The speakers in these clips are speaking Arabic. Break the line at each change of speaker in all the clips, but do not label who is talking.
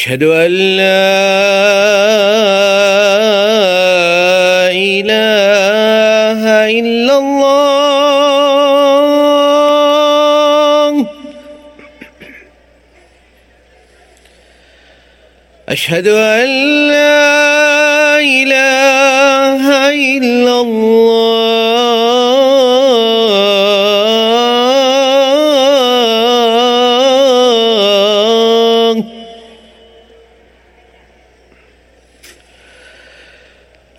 أشهد أن لا إلا الله. أشهد أن لا إله إلا الله.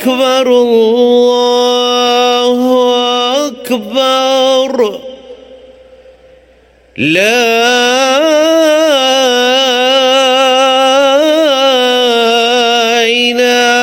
أكبر الله أكبر. لا إله